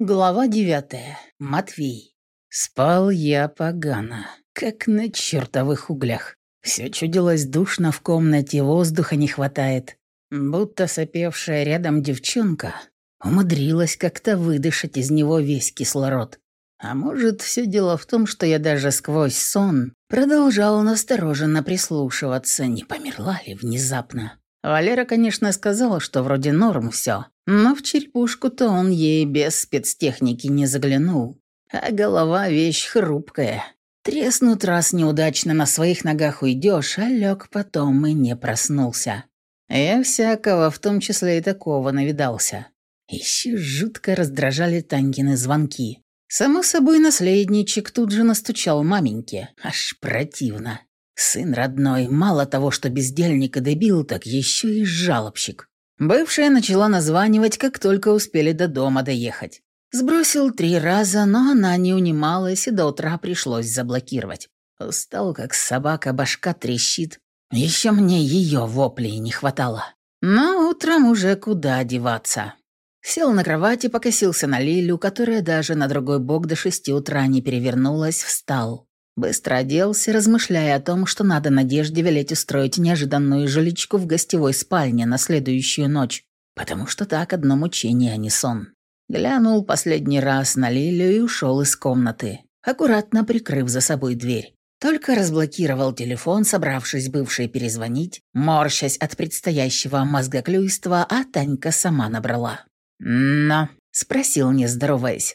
Глава девятая. Матвей. Спал я погано, как на чертовых углях. Все чудилось душно в комнате, воздуха не хватает. Будто сопевшая рядом девчонка умудрилась как-то выдышать из него весь кислород. А может, все дело в том, что я даже сквозь сон продолжал настороженно прислушиваться, не померла ли внезапно. Валера, конечно, сказала, что вроде норм все, но в черепушку-то он ей без спецтехники не заглянул. А голова — вещь хрупкая. Треснут раз неудачно на своих ногах уйдешь, а лег потом и не проснулся. Я всякого, в том числе и такого, навидался. Еще жутко раздражали Танькины звонки. Само собой, наследничек тут же настучал маменьке. Аж противно. Сын родной, мало того, что бездельник и дебил, так еще и жалобщик. Бывшая начала названивать, как только успели до дома доехать. Сбросил три раза, но она не унималась, и до утра пришлось заблокировать. Устал, как собака, башка трещит. Еще мне ее воплей не хватало. Но утром уже куда деваться. Сел на кровати, покосился на Лилю, которая даже на другой бок до шести утра не перевернулась, встал. Быстро оделся, размышляя о том, что надо Надежде велеть устроить неожиданную жиличку в гостевой спальне на следующую ночь, потому что так одно мучение, а не сон. Глянул последний раз на Лилю и ушел из комнаты, аккуратно прикрыв за собой дверь. Только разблокировал телефон, собравшись бывшей перезвонить, морщась от предстоящего мозгоклюйства, а Танька сама набрала. «Но?» — спросил, не здороваясь.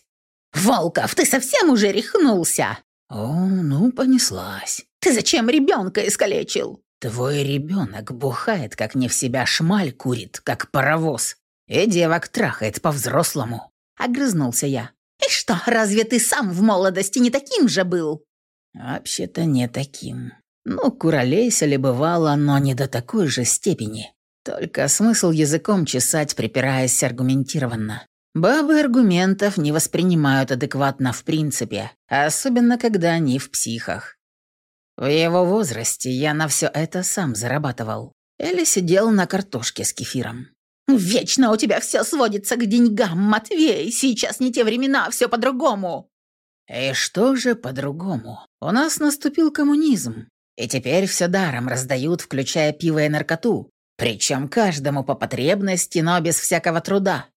«Волков, ты совсем уже рехнулся?» «О, ну, понеслась. Ты зачем ребенка искалечил?» «Твой ребенок бухает, как не в себя, шмаль курит, как паровоз, и девок трахает по-взрослому», — огрызнулся я. «И что, разве ты сам в молодости не таким же был?» «Вообще-то не таким. Ну, куролейся ли бывало, но не до такой же степени. Только смысл языком чесать, припираясь аргументированно. Бабы аргументов не воспринимают адекватно в принципе, особенно когда они в психах. В его возрасте я на все это сам зарабатывал. Или сидел на картошке с кефиром. «Вечно у тебя все сводится к деньгам, Матвей. Сейчас не те времена, все по-другому». «И что же по-другому? У нас наступил коммунизм. И теперь все даром раздают, включая пиво и наркоту. Причем каждому по потребности, но без всякого труда.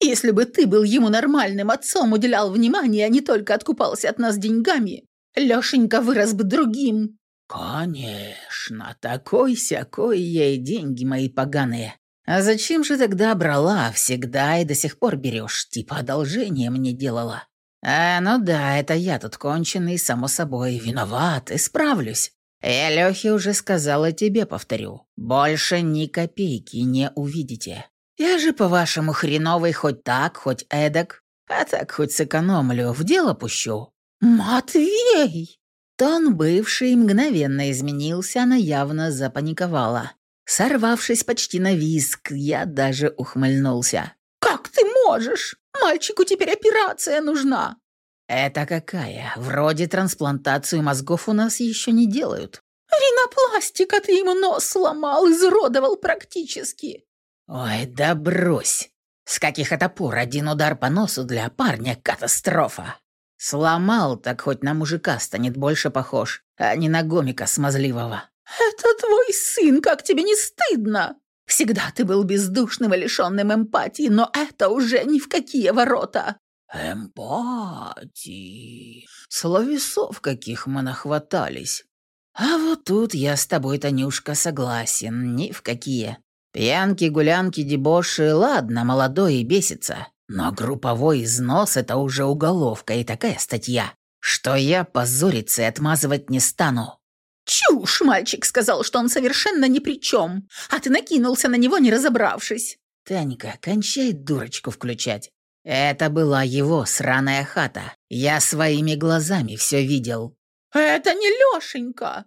Если бы ты был ему нормальным отцом, уделял внимание, а не только откупался от нас деньгами, Лёшенька вырос бы другим». «Конечно, такой-сякой ей деньги мои поганые. А зачем же тогда брала всегда и до сих пор берешь, типа одолжение мне делала?» «А, ну да, это я тут конченый, само собой, виноват, исправлюсь. Я Лёхе уже сказала тебе, повторю, больше ни копейки не увидите. Я же, по-вашему, хреновый хоть так, хоть эдак, а так хоть сэкономлю, в дело пущу». «Матвей!» Тон бывший мгновенно изменился, она явно запаниковала. Сорвавшись почти на виск, я даже ухмыльнулся. «Как ты можешь? Мальчику теперь операция нужна!» «Это какая? Вроде трансплантацию мозгов у нас еще не делают». «Ринопластика, ты ему нос сломал, изуродовал практически!» «Ой, да брось! С каких это пор один удар по носу для парня — катастрофа! Сломал, так хоть на мужика станет больше похож, а не на гомика смазливого». «Это твой сын, как тебе не стыдно? Всегда ты был бездушным и лишенным эмпатии, но это уже ни в какие ворота!» «Эмпатии! Словесов каких мы нахватались!» «А вот тут я с тобой, Танюшка, согласен, ни в какие. Пьянки, гулянки, дебоши, ладно, молодой и бесится. Но групповой износ — это уже уголовка и такая статья, что я позориться и отмазывать не стану. «Чушь! Мальчик сказал, что он совершенно ни при чем, а ты накинулся на него, не разобравшись». «Танька, кончай дурочку включать. Это была его сраная хата. Я своими глазами все видел». «Это не Лешенька!»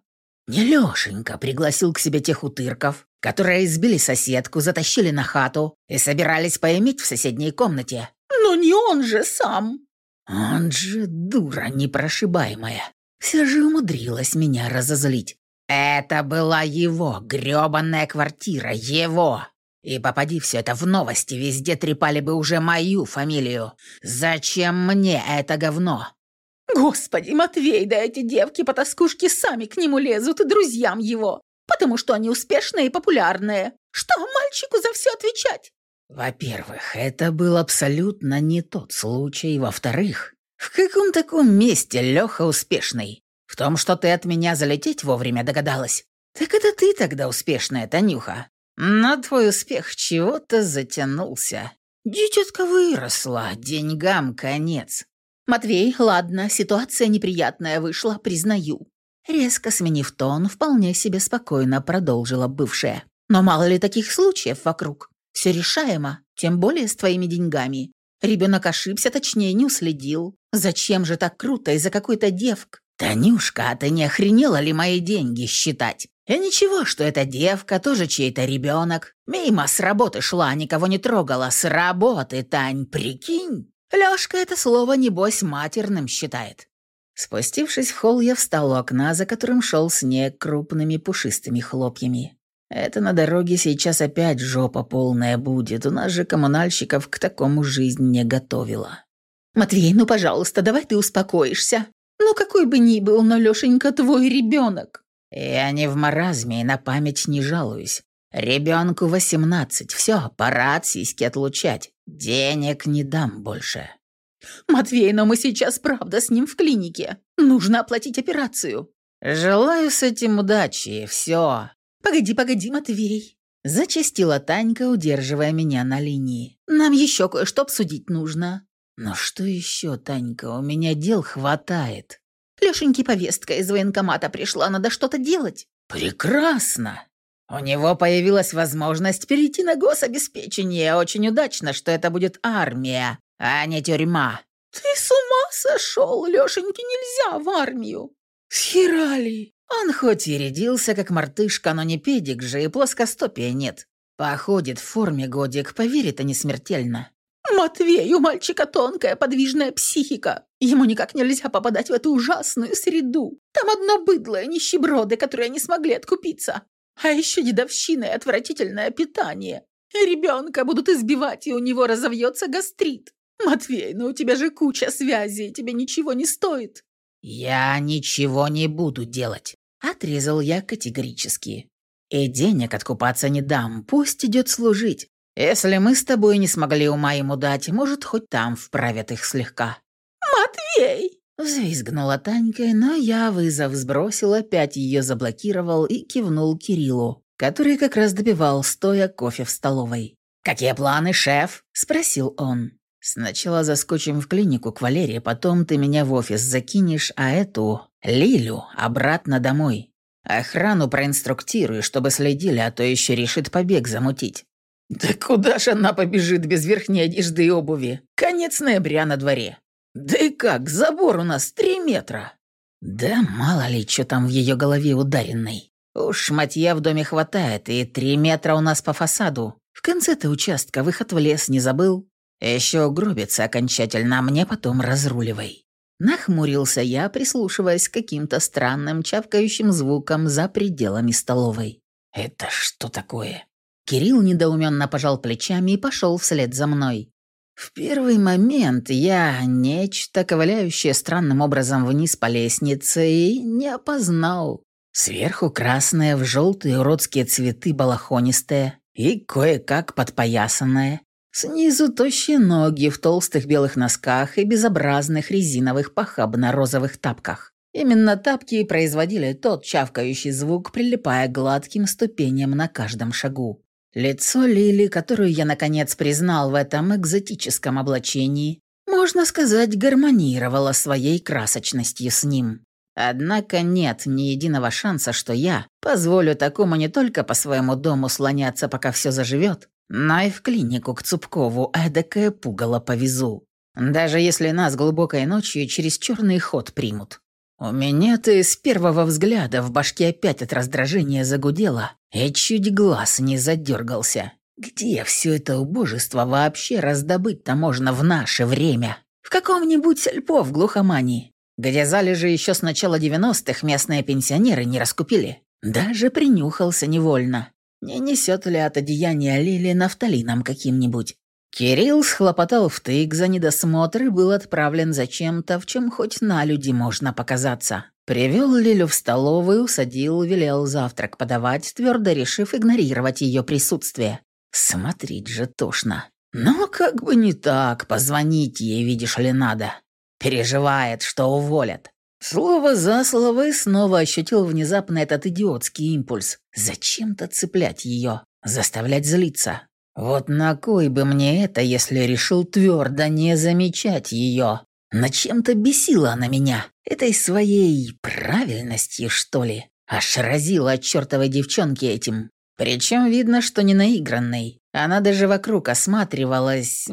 «Не Лешенька пригласил к себе тех утырков, которые избили соседку, затащили на хату и собирались поиметь в соседней комнате. Но не он же сам. Он же дура непрошибаемая. Все же умудрилась меня разозлить. Это была его грёбаная квартира, его. И попади все это в новости, везде трепали бы уже мою фамилию. Зачем мне это говно?» «Господи, Матвей, да эти девки-потаскушки сами к нему лезут и друзьям его, потому что они успешные и популярные. Что мальчику за все отвечать?» «Во-первых, это был абсолютно не тот случай. Во-вторых, в каком таком месте Леха успешный? В том, что ты от меня залететь вовремя догадалась? Так это ты тогда успешная, Танюха. Но твой успех чего-то затянулся. Дитятка выросла, деньгам конец. «Матвей, ладно, ситуация неприятная вышла, признаю». Резко сменив тон, вполне себе спокойно продолжила бывшая. «Но мало ли таких случаев вокруг. Все решаемо, тем более с твоими деньгами. Ребенок ошибся, точнее, не уследил. Зачем же так круто из-за какой-то девк? Танюшка, а ты не охренела ли мои деньги считать? И ничего, что эта девка тоже чей-то ребенок. Мимо с работы шла, никого не трогала. С работы, Тань, прикинь. Лёшка это слово, небось, матерным считает. Спустившись в холл, я встал у окна, за которым шел снег крупными пушистыми хлопьями. Это на дороге сейчас опять жопа полная будет. У нас же коммунальщиков к такому жизнь не готовила. «Матвей, ну, пожалуйста, давай ты успокоишься. Ну, какой бы ни был, но Лёшенька твой ребенок. Я не в маразме и на память не жалуюсь. Ребенку восемнадцать, все, пора от сиськи отлучать. Денег не дам больше. Матвей, но мы сейчас правда с ним в клинике. Нужно оплатить операцию. Желаю с этим удачи, все. Погоди, погоди, Матвей. Зачастила Танька, удерживая меня на линии. Нам еще кое-что обсудить нужно. Но что еще, Танька, у меня дел хватает. Лешеньке повестка из военкомата пришла, надо что-то делать. Прекрасно. У него появилась возможность перейти на гособеспечение. Очень удачно, что это будет армия, а не тюрьма. Ты с ума сошел? Лешеньке нельзя в армию. Схерали. Он хоть и рядился, как мартышка, но не педик же, и плоскостопия нет. Походит в форме годик, поверит, а не смертельно. «Матвей, у мальчика тонкая подвижная психика. Ему никак нельзя попадать в эту ужасную среду. Там одно быдло нищеброды, которые не смогли откупиться. А еще дедовщина и отвратительное питание. Ребенка будут избивать, и у него разовьется гастрит. Матвей, ну у тебя же куча связей, тебе ничего не стоит». «Я ничего не буду делать», — отрезал я категорически. «И денег откупаться не дам, пусть идет служить. Если мы с тобой не смогли ума ему дать, может, хоть там вправят их слегка». «Матвей!» Взвизгнула Танька, но я вызов сбросил, опять ее заблокировал и кивнул Кириллу, который как раз добивал, стоя кофе в столовой. «Какие планы, шеф?» – спросил он. «Сначала заскочим в клинику к Валерии, потом ты меня в офис закинешь, а эту, Лилю, обратно домой. Охрану проинструктируй, чтобы следили, а то еще решит побег замутить. Да куда ж она побежит без верхней одежды и обуви? Конец ноября на дворе. Да и как, забор у нас три метра. Да мало ли, что там в ее голове ударенной. Уж матья в доме хватает, и три метра у нас по фасаду. В конце-то участка выход в лес не забыл. Еще гробится окончательно, а мне потом разруливай. Нахмурился я, прислушиваясь к каким-то странным чавкающим звукам за пределами столовой. Это что такое? Кирилл недоуменно пожал плечами и пошел вслед за мной. В первый момент я нечто ковыляющее странным образом вниз по лестнице и не опознал. Сверху красное в желтые уродские цветы балахонистое и кое-как подпоясанное. Снизу тощие ноги в толстых белых носках и безобразных резиновых похабно-розовых тапках. Именно тапки и производили тот чавкающий звук, прилипая гладким ступеням на каждом шагу. Лицо Лили, которую я наконец признал в этом экзотическом облачении, можно сказать, гармонировало своей красочностью с ним. Однако нет ни единого шанса, что я позволю такому не только по своему дому слоняться, пока все заживет, но и в клинику к Цупкову эдакое пугало повезу. Даже если нас глубокой ночью через черный ход примут. У меня-то с первого взгляда в башке опять от раздражения загудело, и чуть глаз не задергался. Где все это убожество вообще раздобыть-то можно в наше время? В каком-нибудь сельпо в глухомании, где залежи еще с начала 90-х местные пенсионеры не раскупили. Даже принюхался невольно. Не несет ли от одеяния Лили нафталином каким-нибудь. Кирилл схлопотал в тык за недосмотр и был отправлен зачем-то, в чем хоть на люди можно показаться. Привел Лилю в столовую, усадил, велел завтрак подавать, твердо решив игнорировать ее присутствие. Смотреть же тошно. Но как бы не так, позвонить ей, видишь ли, надо. Переживает, что уволят. Слово за слово и снова ощутил внезапно этот идиотский импульс. Зачем-то цеплять ее, заставлять злиться. Вот на кой бы мне это, если решил твердо не замечать ее? На чем-то бесила она меня. Этой своей правильностью, что ли? Аж разила от чертовой девчонки этим. Причем видно, что не наигранной. Она даже вокруг осматривалась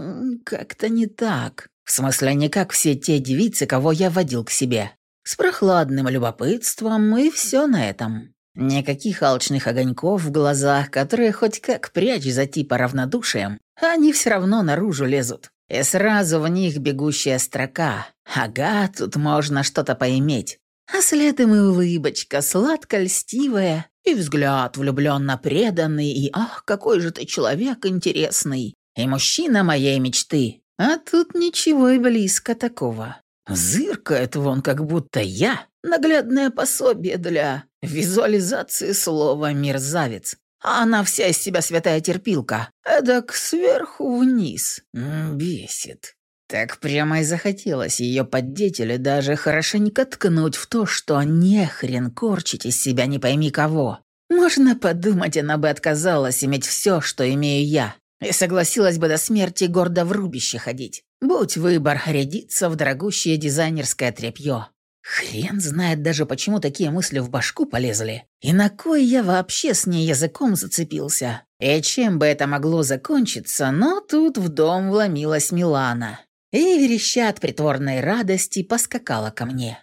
как-то не так. В смысле, не как все те девицы, кого я водил к себе с прохладным любопытством, и все на этом. Никаких алчных огоньков в глазах, которые хоть как прячь за типа равнодушием, они все равно наружу лезут. И сразу в них бегущая строка. Ага, тут можно что-то поиметь. А следом и улыбочка, сладко-льстивая, и взгляд влюбленно преданный, и ах, какой же ты человек интересный, и мужчина моей мечты. А тут ничего и близко такого. Зыркает вон, как будто я наглядное пособие для визуализации слова «мерзавец». А она вся из себя святая терпилка. Эдак сверху вниз. Бесит. Так прямо и захотелось ее поддеть или даже хорошенько ткнуть в то, что не хрен корчить из себя не пойми кого. Можно подумать, она бы отказалась иметь все, что имею я, и согласилась бы до смерти гордо в рубище ходить. Будь выбор, рядиться в дорогущее дизайнерское тряпье. Хрен знает даже, почему такие мысли в башку полезли. И на кой я вообще с ней языком зацепился. И чем бы это могло закончиться, но тут в дом вломилась Милана. И, вереща от притворной радости, поскакала ко мне.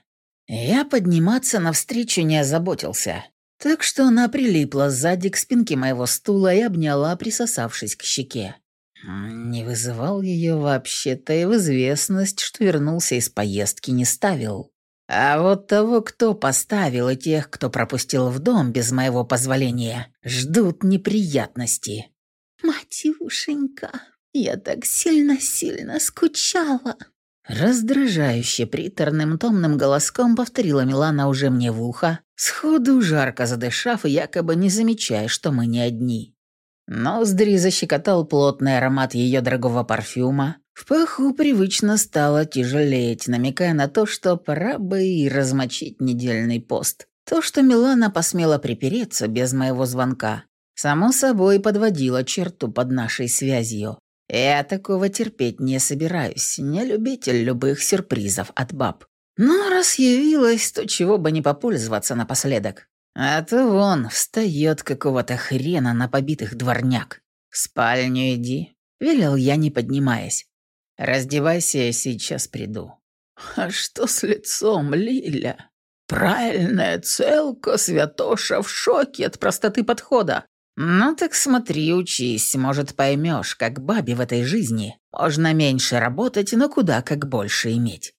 Я подниматься навстречу не озаботился. Так что она прилипла сзади к спинке моего стула и обняла, присосавшись к щеке. Не вызывал ее вообще-то и в известность, что вернулся из поездки, не ставил. А вот того, кто поставил, и тех, кто пропустил в дом без моего позволения, ждут неприятности. «Матюшенька, я так сильно-сильно скучала!» Раздражающе приторным томным голоском повторила Милана уже мне в ухо, сходу жарко задышав и якобы не замечая, что мы не одни. Ноздри защекотал плотный аромат ее дорогого парфюма. В паху привычно стало тяжелеть, намекая на то, что пора бы и размочить недельный пост. То, что Милана посмела припереться без моего звонка, само собой подводило черту под нашей связью. Я такого терпеть не собираюсь, не любитель любых сюрпризов от баб. Но раз явилась, то чего бы не попользоваться напоследок. А то вон встает какого-то хрена на побитых дворняк. В спальню иди, велел я, не поднимаясь. Раздевайся, я сейчас приду. А что с лицом, Лиля? Правильная целка, святоша в шоке от простоты подхода. Ну так смотри, учись, может поймешь, как бабе в этой жизни можно меньше работать, но куда как больше иметь.